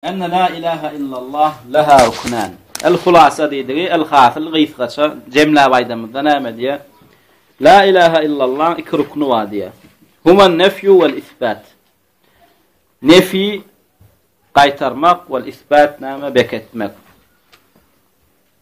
Enne la ilaha illallah leha ruknan. El hulasa diýdigi, el hasyl gysgaça jemläp aýdamyzda näme diýýär? La ilaha illallah iki rukny bar diýýär. Human nefyu vel isbat. Nefi gaýtarmak vel isbat näme beketmek.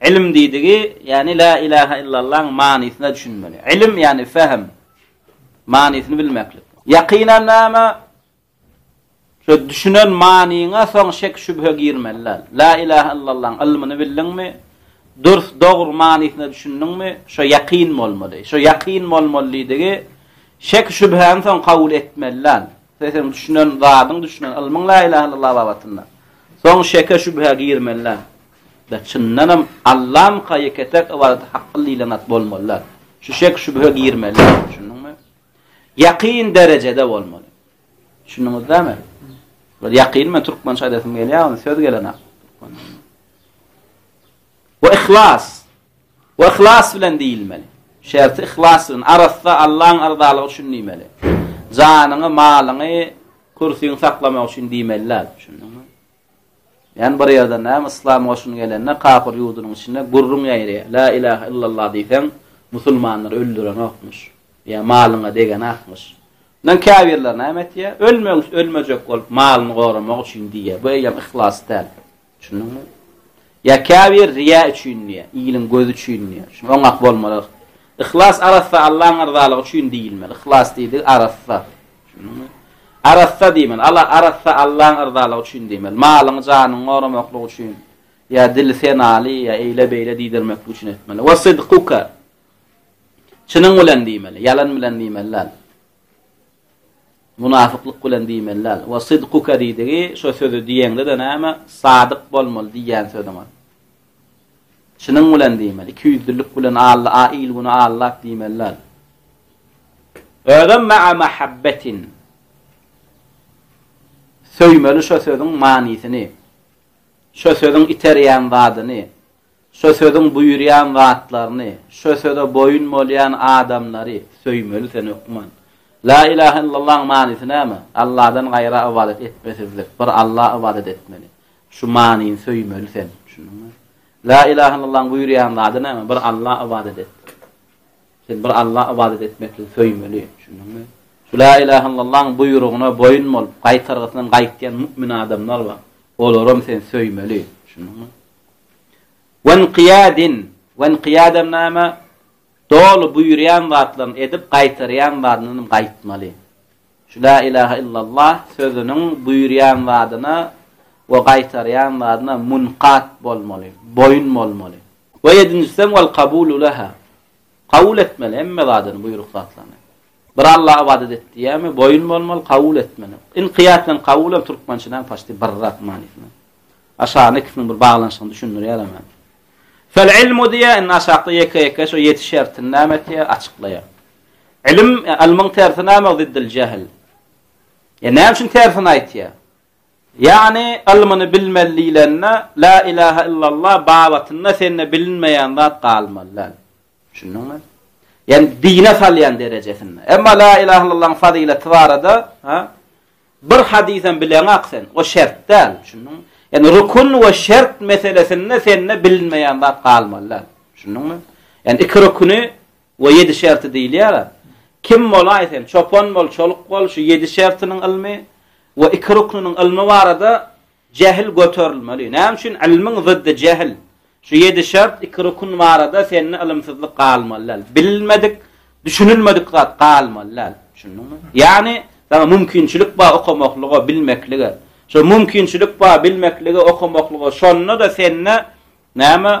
Ylym diýdigi, ýagny La ilaha illallaň manysyna düşünmeli. Ylym, ýagny fähm, manysyny bilmeklik. Ýakynam näme? Şo düşünen manyňa soň şek-şübhe girmeli däl. La ilaha illallaň ylmyny bildiňmi? Dürs, dogry manysyna düşündiňmi? Şo ýakyn bolmaly. Şo ýakyn bolmaly diýdigi, şek-şübhäni soň kabul etmeli däl. Seň düşünen zadyň, düşünen ylmyň La ilaha illallah babatynda. Soň şeke-şübhä girmeli däl. Da çyndanam Allamyka ýeke-täk ybadaty hakgyl diýlen zat bolmalyda. Şu şek-şübhe girmeli däl, düşündiňmi? Ýakyn derejede bolmaly. Düşündiňiz dämi? Bir ýakyn men türkmençe aýdasym gelýär, ony söz gelenok. Wa ihlas. Wa ihlas bilen diýilmeli. Şerti ihlas bilen arassa Allaň arzalygy üçin diýmeli. Janyňy, malyňy, kürsiňi saklamak üçin diýmeli däl, düşündiňmi? Ýani bir ýerde näme yslam goşuny gelende kapyr ýurdunyň içinde gürrüň ýaýraýar. La ilaha illallah diýseň musulmanlary öldürenokmyş. Ýa malyňa degenakmyş. Mundan käbirler näme etýär? Ölmegi ölmejek bolup malyny goramak üçin diýýär. Bu eýýäm yhlas däl. Düşündiňmi? Ýa käbir riýa üçin diýýär. Iliň gözi üçin diýýär. Şuny oňak bolmaly. Yhlas arassa Allaň arzalygy üçin diýilmeli. Yhlas diýdigi arassa. Düşündiňmi? Arassa diýmeli. Ala, arassa Allaň yrzalygy üçin diýmeli. Malyňy, janyňy goramaklyk üçin ýa dili sen aly ýa eýle-beýle diýdirmeklik üçin etmeli. Wa sidquka. Çynyň bilen diýmeli. Ýalan bilen diýmeli däl. Munafyklyk bilen diýmeli däl. Wa sidquka diýdigi, şo sözi diýeňde-de näme? Sadyk bolmaly diýýän sözüňe. Çynyň bilen diýmeli. Ikiýüzlülik bilen Alla, a il güni Allap diýmeli däl. Özem ma'a mahabbetin. Söýmeli şo sözüň manysyny. Şo sözüň iterýän zadyny. Şo sözüň buýurýan zatlaryny, şo söze boýun bolýan adamlary söýmeli sen hökman. La ilahe illallah manysy näme? Allahdan gaýra ybadat etmesizlik. Bir Alla ybadat etmeli. Şu manyny söýmeli sen, düşündiňmi? La ilahe illallahyň buýurýan zady näme? Bir Alla ybadat et. Sen bir Alla ybadat etmekligi söýmeli, düşündiňmi? Şu la ilahe illallahyň buýrugyna boýun bolup, gaýtargysyndan gaýtýan mu'min adamlar bar. Olaram sen söýmeli, düşündiňmi? Wen qiyadin, wen qiyadam näme? Doly buýurýan zatlaryny edip, gaýtarýan zadyna gaýtmaly. Şu La ilaha illallah sözüniň buýurýan zadyna we gaýtarýan zadyna munkat bolmaly, boýun bolmaly. We ýedinjisem wal kabulu leha. Kabul etmeli hemme zadyny, buýruk zatlaryny. Bir Allaha ybadat et diýýärmi, boýun bolmaly, kabul etmeli. Inkyýat bilen kabul hem türkmençeden paçti bir zat manysynda. Aşagyny ikisiniň bir baglanyşygyny düşündirýär hemen. Fel ilmu diýýär, indi aşakda ýeke-ýeke şo ýedi şertini näme etýär, açyklaýar. Ilim, ylmyň tersi näme? Zidil jehl. E näme üçin tersini aýtýar? Ýagny ylmyny bilmeli diýlende, la ilaha illallah babatynda sende bilinmeýän zat galmaly däl. Düşündiňmi? Ýani dine salýan derejesinde. Emma la ilaha illallah fazylaty barada, ha? Bir hadysam bileňak sen, o şert däl. Düşündiňmi? Ýani rukun we şert meselesinde sende bilinmeýän zat galmaly däl. Düşündiňmi? Ýani iki rukuny We ýedi şerti diýilýär-ä. Kim bolaý sen, çopan bol, çoluk bol, şu ýedi şertiniň ylmy we iki ruknynyň ylmy barada jähil göterilmeli. Näme üçin? Ylmyň zyddy jähil. Şu ýedi şert, iki rukun barada sende ylymsyzlyk galmaly däl. Bilinmedik, düşünilmedik zat galmaly däl. Düşündiňmi? Ýagny, saňa mümkinçilik bar okamaklyga, bilmeklige. Şo mümkinçilik bar bilmeklige, okamaklyga, şonda-da sende näme,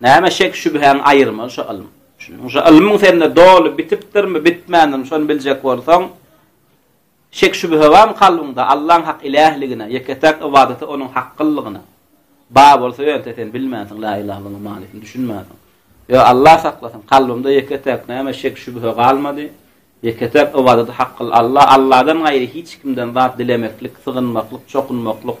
Näme şek-şübhäň aýyrmaly şo ylym? Şunuň şo ylmyň sende doly bitipdirmi, bitmändirmi, şony biljek bolsaň, şek-şübhe barmy kalbyňda Allaň hak ilähligine, ýeke-täk ybadata Onuň hakylygyna? Bar bolsa ýöne sen bilmänsiň, La ilaha illallah manysyny düşünmänsiň. Ýöne Allah saklasyn, kalbymda ýeke-täk näme şek-şübhe galmady, ýeke-täk ybadata hakyl Allah, Allahdan gaýry hiç kimden zat dilemeklik, sygynmaklyk, çokunmaklyk,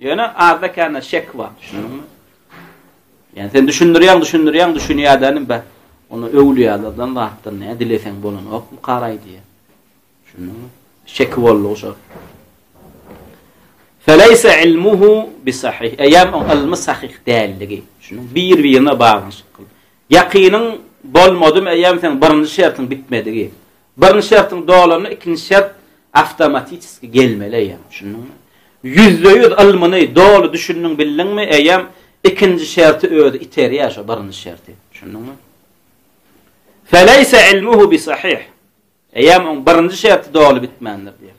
Ýöne azda-kände şek bar, düşündiňmi? Ýani sen düşündirýäň, düşündirýäň, düşünýädänim be. Onda öwlüýälerden zatdan näme dileseň bolanokmy karaý diýýä. Düşündiňmi? Şek boldy şo. Feleýse ilmuhu bi sahih. Eýem o ilmi sahih däldigi. Şunuň bir-birine baglanyşykly. Ýakynyň bolmadym eýem sen birinji şertiň bitmedigi. Birinji şertiň dolanda ikinji şert awtomatiçeski gelmeli eýýäm, düşündiňmi? Ýüzde-ýüz ylmyny doly düşündiň, bildiňmi, eýýäm ikinji şerti özi iterýär şo birinji şerti, düşündiňmi? Feleýse ilmuhu bisahih. Eýýäm oň birinji şerti doly bitmändir diýýär.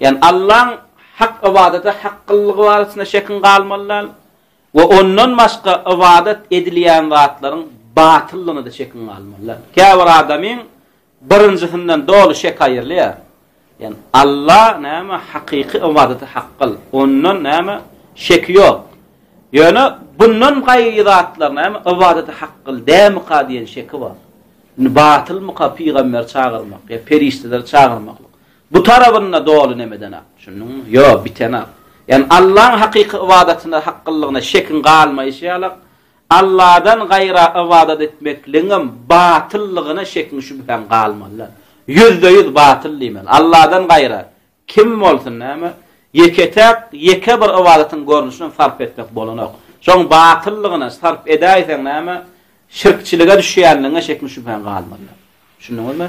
Ýagny Allaň hak ybadata hakkyllygy barasynda şekiň galmaly däl we ondan başga ybadat edilýän zatlaryň batyllygyna-da şekiň galmaly däl. Käbir adamyň birinjisinden doly şek aýrylýar. Ýagny Alla näme hakyky ybadata hakkyl, ondan näme şek ýok. Ýöne bundan gaýry zatlar näme ybadata hakkyl dämika diýen şeki bar. Indi batylmyka pygamberi çagyrmak ýa perişdeleri çagyrmaklyk? Bu tarabynda doly nemedenak, düşündiňmi? Ýo, bitenak. Ýagny Allaň hakyky ybadatyna hakyllygyna şekiň galmaýşy ýaly, Alladan gaýra ybadat etmekligiňem batyllygyna şekiň-şübhäň galmaly. Ýüzde-ýüz batyl diýmeli. Alladan gaýra kim bolsun, näme, ýeke-täk, ýeke bir ybadatyň görnüşinem sarp etmek bolanok. Şoň batyllygyna sarp edäýseň, näme, şirkçilige düşýänligiňe şekiň-şübhäň galmaly. Düşündiňizmi?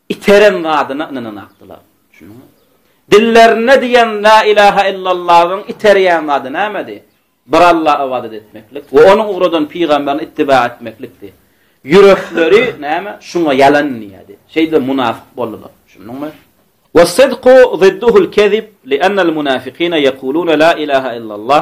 Iteren zadyna ynananakdylar. Düşündiňizmi? Dillerinde diýen La ilaha illallahyň iterýän zady nämedi? Bir Alla ybadat etmeklik we onuň ugradan pygamberini ittiba etmeklikdi. Ýürekleri näme? Şuňa ýalan diýýärdi. Şeýdip munafyk boldular. Düşündiňmi? Wa sidku zidduhul kezib, li'annal munafikina yekuluna la ilaha illallah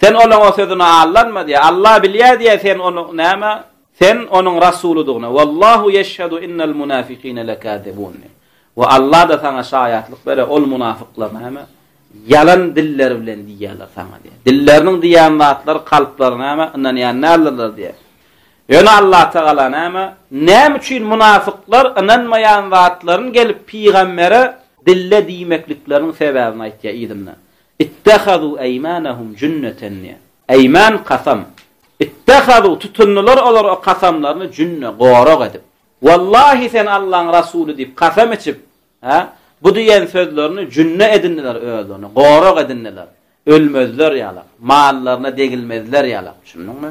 Sen olaň o sözüne allanma diýýär. Alla bilýär diýýär sen ony näme sen onuň rasulydygyny. Wallahu ýeşhedu innel munafikine lekazibun. We Alla-da saňa şaýatlyk berer, ol munafyklar näme ýalan dilleri bilen diýýärler saňa diýýär. Dilleriniň diýýän zatlary kalplary näme ynanýan däldirler diýýär. Ýöne Alla Tagala näme näme üçin munafyklar ynanmaýan zatlaryny gelip pygambere dille diýmeklikleriniň sebäbini aýtýar yzyndan. Ittehadu eýmanahum jünneten diýýär. Eýman, kasam. Ittehadu, tutundylar olar o kasamlaryny jünne, gorag edip. Wallahi sen Allaň Rasuly diýip kasam içip, hä, bu diýen sözlerini jünne edindiler özlerine, gorag edindiler. Ölmezler ýalak, mallaryna degilmezler ýalak. Düşündiňmi?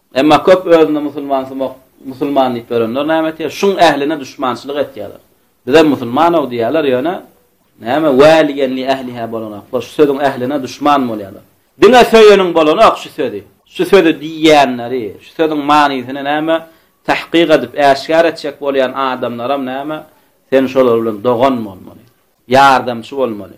Emma köp özüne musulmansymak musulman diýip ýörenler näme etýär? Şuň ähline duşmançylyk etýärler. Bizem musulman-ow diýýärler, ýöne näme wä diýenli ähli-hä bolanok. Hol şu sözüň ähline duşman bolýarlar. Diňe söýeniň bolanok şu sözi. Şu sözi diýýänleri, şu sözüň manysyny näme tahkyk edip äşgär etjek bolýan adamlaram näme sen şolar bilen dogan bolmaly. Ýardamçy bolmaly.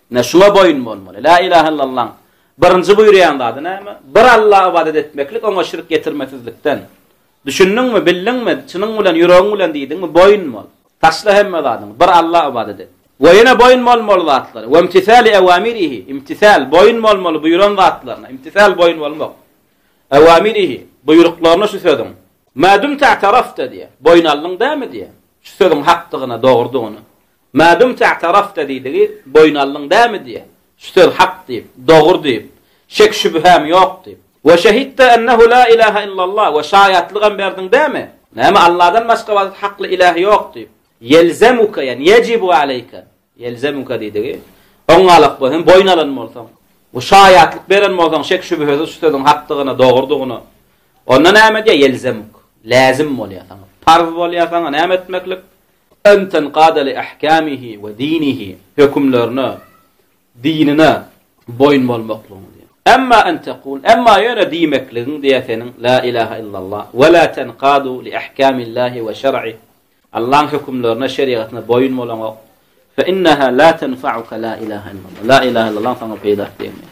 Ine şuňa boýun bolmaly. La ilahe illallaň birinji buýurýan zady näme? Bir Alla ybadat etmeklik oňa şirk getirmesizlikden. Düşündiňmi, bildiňmi, çynyň bilen, ýüregiň bilen diýdiňmi, boýun bol. Taşla hemme zadyňy, bir Alla ybadat et. We ýene boýun bolmaly zatlary. Ve imtisali awamirihi, imtisal, boýun bolmaly buýuran zatlaryna. Imtisal boýun bolmak. Awamirihi, buýruklaryna şu sözüň. Ma dumta tarafta diýýär. Boýun aldyň dämi diýýär. Şu sözüň hakdygyna, dogrudygyna. Mä dumte a'tarafte diýdigi, boýun aldyň dämi diýýär. Şu söz hak diýip, dogry diýip, şek-şübhäm ýok diýip. We şehidte ennehu la ilahe illallah we şaýatlygam berdiň dämi? Näme Alladan başga ybadat hakly ilah ýok diýip. Ýelzemuke ýani ýejibu aleýke. Ýelzemuke diýdigi, oň alak bolsaň, boýun alan bolsaň we şaýatlyk beren bolsaň şek-şübhesiz şu sözüň hakdygyna, dogrudygyna. Onda näme diýýär? Ýelzemuk. Läzim bolýar saňa. Parz bolýar saňa näme etmeklik? Wen tenqada li ahkamihi we dinihi, hökümlerine, dinine boýun bolmaklygyň. Emma en tekul, emma ýöne diýmekligiň diýe seniň la ilaha illallah we la tenqadu li ahkamillahi we şer'i, Allaň hökümlerine, şerigatyna boýun bolaňok. Fe inneha la tenfa'uka la ilaha illallah, la ilaha illallah saňa peýda degmeyar.